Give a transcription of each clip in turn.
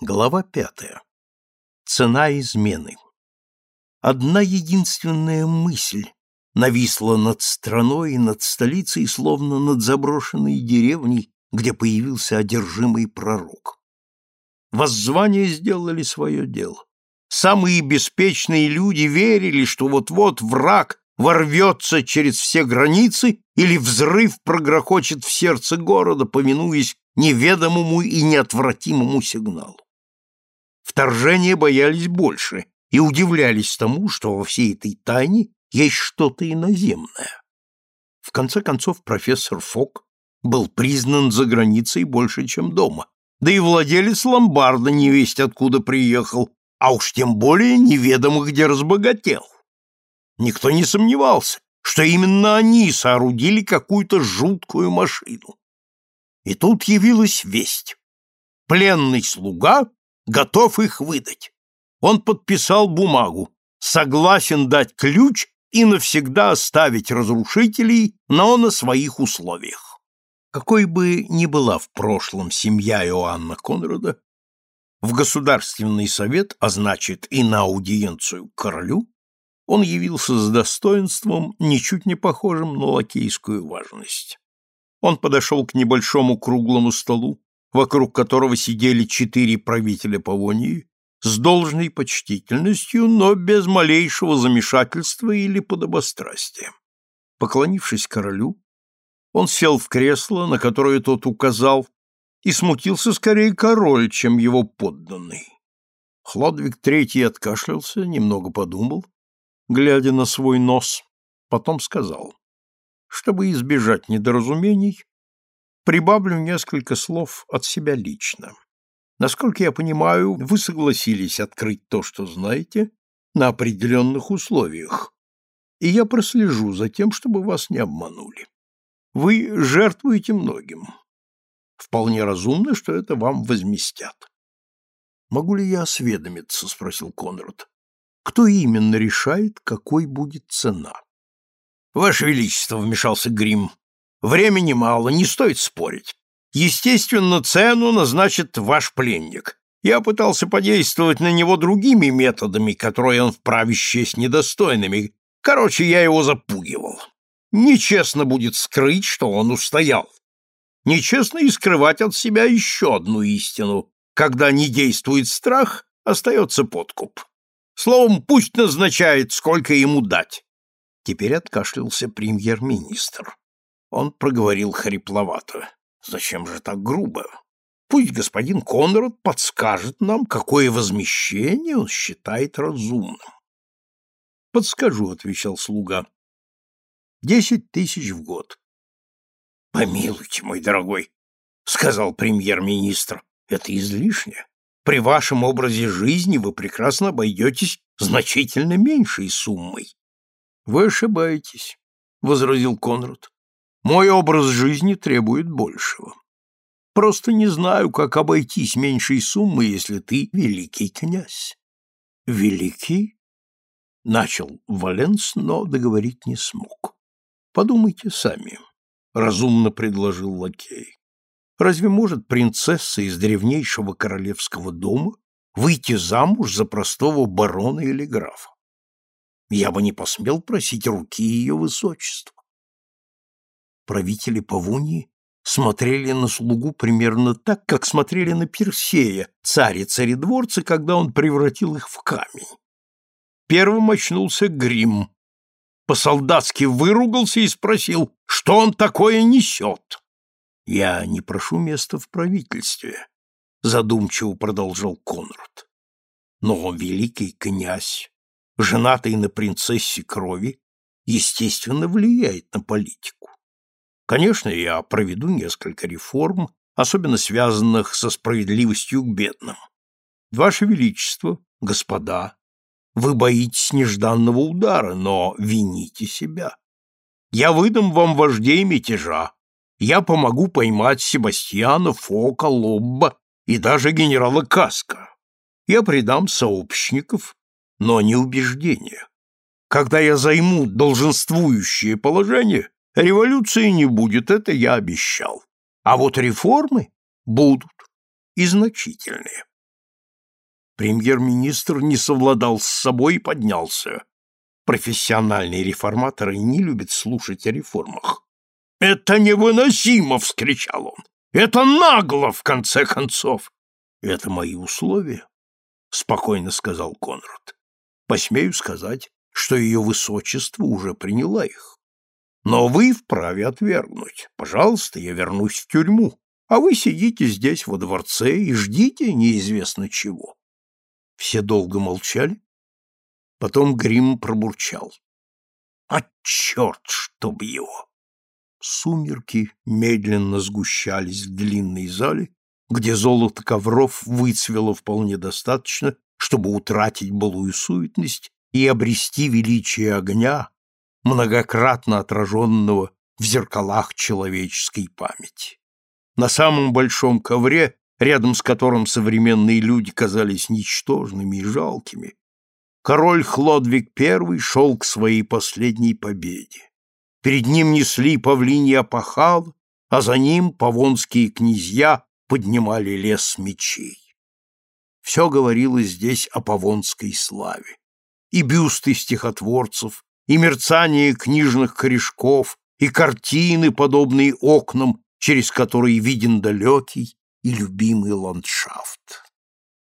Глава пятая. Цена измены. Одна единственная мысль нависла над страной и над столицей, словно над заброшенной деревней, где появился одержимый пророк. Воззвания сделали свое дело. Самые беспечные люди верили, что вот-вот враг ворвется через все границы или взрыв прогрохочет в сердце города, повинуясь неведомому и неотвратимому сигналу. Вторжения боялись больше и удивлялись тому, что во всей этой тайне есть что-то иноземное. В конце концов, профессор Фок был признан за границей больше, чем дома, да и владелец ломбарда невесть откуда приехал, а уж тем более неведомо где разбогател. Никто не сомневался, что именно они соорудили какую-то жуткую машину. И тут явилась весть. Пленный слуга готов их выдать. Он подписал бумагу, согласен дать ключ и навсегда оставить разрушителей, но на своих условиях. Какой бы ни была в прошлом семья Иоанна Конрада, в Государственный совет, а значит и на аудиенцию к королю, он явился с достоинством, ничуть не похожим на лакейскую важность. Он подошел к небольшому круглому столу, вокруг которого сидели четыре правителя Павонии, с должной почтительностью, но без малейшего замешательства или подобострастия. Поклонившись королю, он сел в кресло, на которое тот указал, и смутился скорее король, чем его подданный. Хлодвиг Третий откашлялся, немного подумал, глядя на свой нос, потом сказал, чтобы избежать недоразумений, прибавлю несколько слов от себя лично. Насколько я понимаю, вы согласились открыть то, что знаете, на определенных условиях, и я прослежу за тем, чтобы вас не обманули. Вы жертвуете многим. Вполне разумно, что это вам возместят. Могу ли я осведомиться, спросил Конрад. Кто именно решает, какой будет цена? Ваше величество, вмешался Грим. Времени мало, не стоит спорить. Естественно, цену назначит ваш пленник. Я пытался подействовать на него другими методами, которые он вправе счесть недостойными. Короче, я его запугивал. Нечестно будет скрыть, что он устоял. Нечестно и скрывать от себя еще одну истину. Когда не действует страх, остается подкуп. Словом, пусть назначает, сколько ему дать. Теперь откашлялся премьер-министр. Он проговорил хрипловато. Зачем же так грубо? Пусть господин Конрад подскажет нам, какое возмещение он считает разумным. Подскажу, отвечал слуга. Десять тысяч в год. Помилуйте, мой дорогой, сказал премьер-министр. Это излишне. При вашем образе жизни вы прекрасно обойдетесь значительно меньшей суммой. Вы ошибаетесь, возразил Конрад. Мой образ жизни требует большего. Просто не знаю, как обойтись меньшей суммы, если ты великий князь. Великий? Начал Валенс, но договорить не смог. Подумайте сами, разумно предложил лакей. Разве может принцесса из древнейшего королевского дома выйти замуж за простого барона или графа? Я бы не посмел просить руки ее высочества правители Павунии смотрели на слугу примерно так, как смотрели на Персея, царя царедворца, когда он превратил их в камень. Первым очнулся Грим. По-солдатски выругался и спросил, что он такое несет. «Я не прошу места в правительстве», — задумчиво продолжал Конрад. «Но великий князь, женатый на принцессе крови, естественно, влияет на политику. Конечно, я проведу несколько реформ, особенно связанных со справедливостью к бедным. Ваше Величество, господа, вы боитесь нежданного удара, но вините себя. Я выдам вам вождей мятежа. Я помогу поймать Себастьяна, Фока, Лобба и даже генерала Каска. Я предам сообщников, но не убеждения. Когда я займу долженствующее положение, Революции не будет, это я обещал. А вот реформы будут и значительные. Премьер-министр не совладал с собой и поднялся. Профессиональные реформаторы не любят слушать о реформах. «Это невыносимо!» — вскричал он. «Это нагло, в конце концов!» «Это мои условия», — спокойно сказал Конрад. «Посмею сказать, что ее высочество уже приняла их. Но вы вправе отвергнуть. Пожалуйста, я вернусь в тюрьму, а вы сидите здесь, во дворце, и ждите неизвестно чего». Все долго молчали. Потом Грим пробурчал. «А черт, чтоб его!» Сумерки медленно сгущались в длинной зале, где золото ковров выцвело вполне достаточно, чтобы утратить былую суетность и обрести величие огня, многократно отраженного в зеркалах человеческой памяти. На самом большом ковре, рядом с которым современные люди казались ничтожными и жалкими, король Хлодвиг I шел к своей последней победе. Перед ним несли павлинья опахал, а за ним павонские князья поднимали лес мечей. Все говорило здесь о павонской славе. И бюсты стихотворцев, и мерцание книжных корешков, и картины, подобные окнам, через которые виден далекий и любимый ландшафт.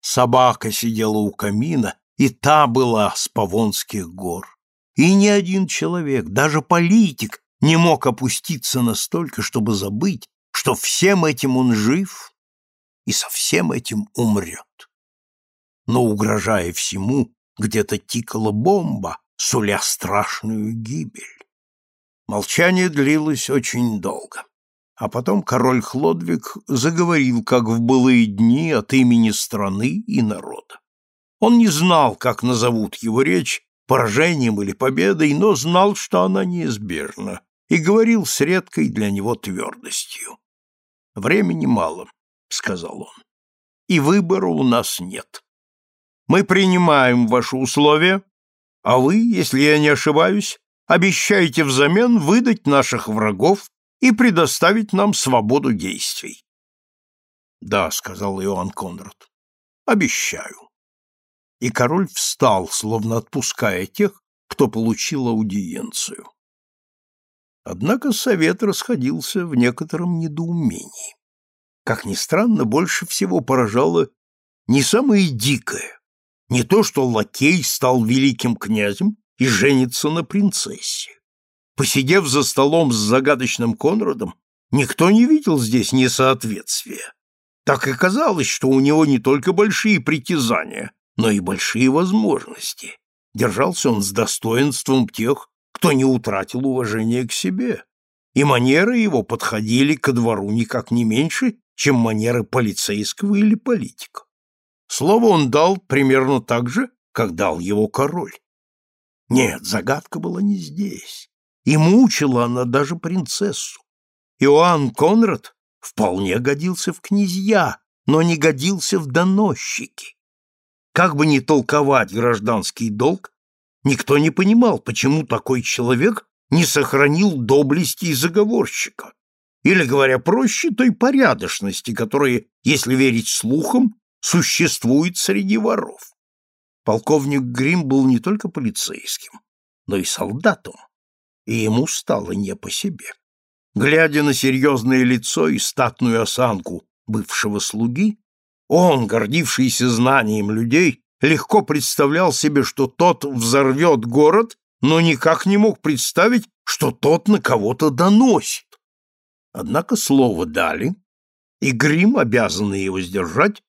Собака сидела у камина, и та была с Павонских гор. И ни один человек, даже политик, не мог опуститься настолько, чтобы забыть, что всем этим он жив и со всем этим умрет. Но, угрожая всему, где-то тикала бомба, суля страшную гибель. Молчание длилось очень долго. А потом король Хлодвиг заговорил, как в былые дни, от имени страны и народа. Он не знал, как назовут его речь, поражением или победой, но знал, что она неизбежна, и говорил с редкой для него твердостью. «Времени мало», — сказал он, — «и выбора у нас нет. Мы принимаем ваши условия, а вы, если я не ошибаюсь, обещаете взамен выдать наших врагов и предоставить нам свободу действий». «Да», — сказал Иоанн Конрад, — «обещаю» и король встал, словно отпуская тех, кто получил аудиенцию. Однако совет расходился в некотором недоумении. Как ни странно, больше всего поражало не самое дикое, не то, что лакей стал великим князем и женится на принцессе. Посидев за столом с загадочным Конрадом, никто не видел здесь несоответствия. Так и казалось, что у него не только большие притязания, но и большие возможности. Держался он с достоинством тех, кто не утратил уважения к себе, и манеры его подходили ко двору никак не меньше, чем манеры полицейского или политика. Слово он дал примерно так же, как дал его король. Нет, загадка была не здесь, и мучила она даже принцессу. Иоанн Конрад вполне годился в князья, но не годился в доносчики. Как бы ни толковать гражданский долг, никто не понимал, почему такой человек не сохранил доблести и заговорщика. Или, говоря проще, той порядочности, которая, если верить слухам, существует среди воров. Полковник Грим был не только полицейским, но и солдатом, и ему стало не по себе. Глядя на серьезное лицо и статную осанку бывшего слуги, он, гордившийся знанием людей, легко представлял себе, что тот взорвет город, но никак не мог представить, что тот на кого-то доносит. Однако слово дали, и Грим, обязанный его сдержать,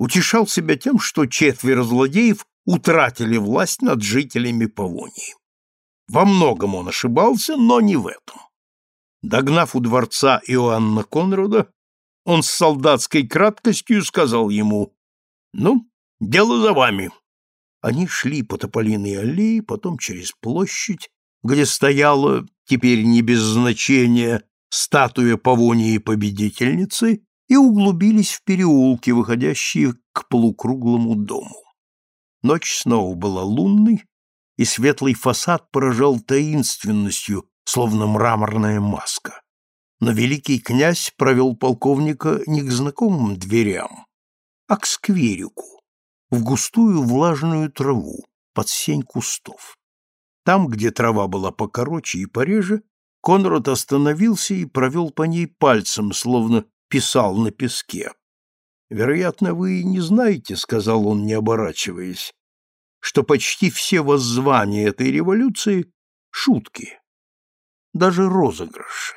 утешал себя тем, что четверо злодеев утратили власть над жителями Павонии. Во многом он ошибался, но не в этом. Догнав у дворца Иоанна Конрада, он с солдатской краткостью сказал ему, «Ну, дело за вами». Они шли по тополиной аллее, потом через площадь, где стояла, теперь не без значения, статуя Павонии победительницы, и углубились в переулки, выходящие к полукруглому дому. Ночь снова была лунной, и светлый фасад поражал таинственностью, словно мраморная маска но великий князь провел полковника не к знакомым дверям, а к скверику, в густую влажную траву под сень кустов. Там, где трава была покороче и пореже, Конрад остановился и провел по ней пальцем, словно писал на песке. «Вероятно, вы не знаете, — сказал он, не оборачиваясь, — что почти все воззвания этой революции — шутки, даже розыгрыши.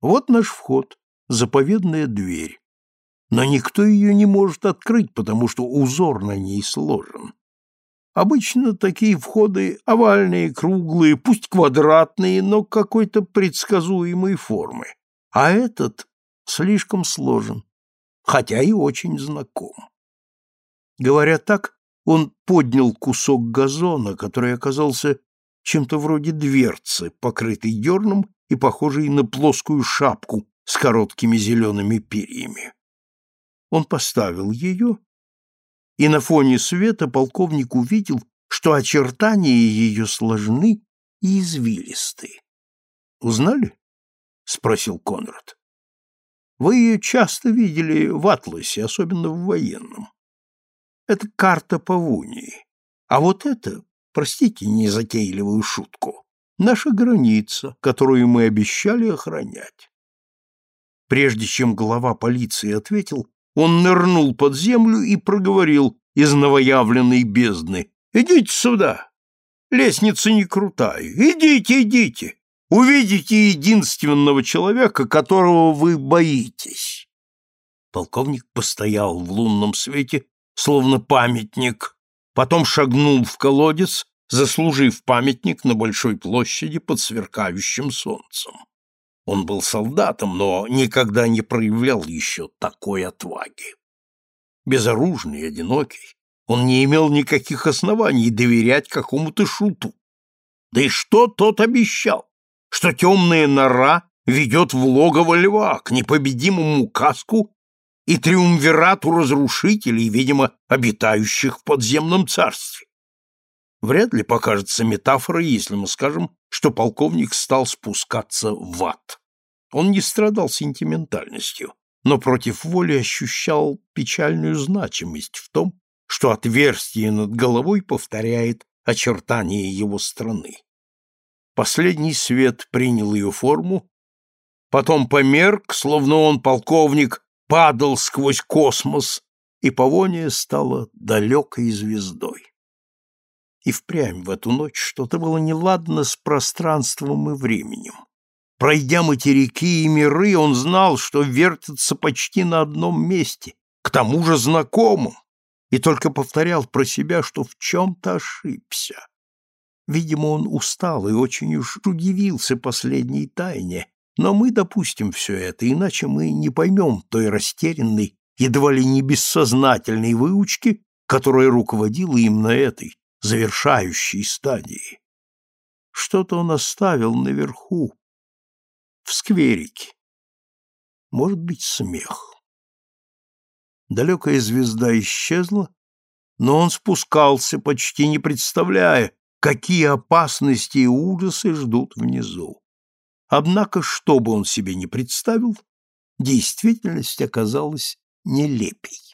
Вот наш вход, заповедная дверь. Но никто ее не может открыть, потому что узор на ней сложен. Обычно такие входы овальные, круглые, пусть квадратные, но какой-то предсказуемой формы. А этот слишком сложен, хотя и очень знаком. Говоря так, он поднял кусок газона, который оказался чем-то вроде дверцы, покрытой дерном и похожей на плоскую шапку с короткими зелеными перьями. Он поставил ее, и на фоне света полковник увидел, что очертания ее сложны и извилисты. «Узнали?» — спросил Конрад. «Вы ее часто видели в атласе, особенно в военном. Это карта Павунии. А вот это, простите незатейливую шутку, наша граница, которую мы обещали охранять. Прежде чем глава полиции ответил, он нырнул под землю и проговорил из новоявленной бездны. «Идите сюда! Лестница не крутая. Идите, идите! Увидите единственного человека, которого вы боитесь!» Полковник постоял в лунном свете, словно памятник, потом шагнул в колодец, заслужив памятник на большой площади под сверкающим солнцем. Он был солдатом, но никогда не проявлял еще такой отваги. Безоружный, одинокий, он не имел никаких оснований доверять какому-то шуту. Да и что тот обещал? Что темная нора ведет в логово льва, к непобедимому каску и триумвирату разрушителей, видимо, обитающих в подземном царстве. Вряд ли покажется метафорой, если мы скажем, что полковник стал спускаться в ад. Он не страдал сентиментальностью, но против воли ощущал печальную значимость в том, что отверстие над головой повторяет очертания его страны. Последний свет принял ее форму, потом померк, словно он, полковник, падал сквозь космос, и Павония стала далекой звездой. И впрямь в эту ночь что-то было неладно с пространством и временем. Пройдя материки и миры, он знал, что вертится почти на одном месте, к тому же знакомым, и только повторял про себя, что в чем-то ошибся. Видимо, он устал и очень уж удивился последней тайне, но мы допустим все это, иначе мы не поймем той растерянной, едва ли не бессознательной выучки, которая руководила им на этой, завершающей стадии. Что-то он оставил наверху, в скверике. Может быть, смех. Далекая звезда исчезла, но он спускался, почти не представляя, какие опасности и ужасы ждут внизу. Однако, что бы он себе не представил, действительность оказалась нелепей.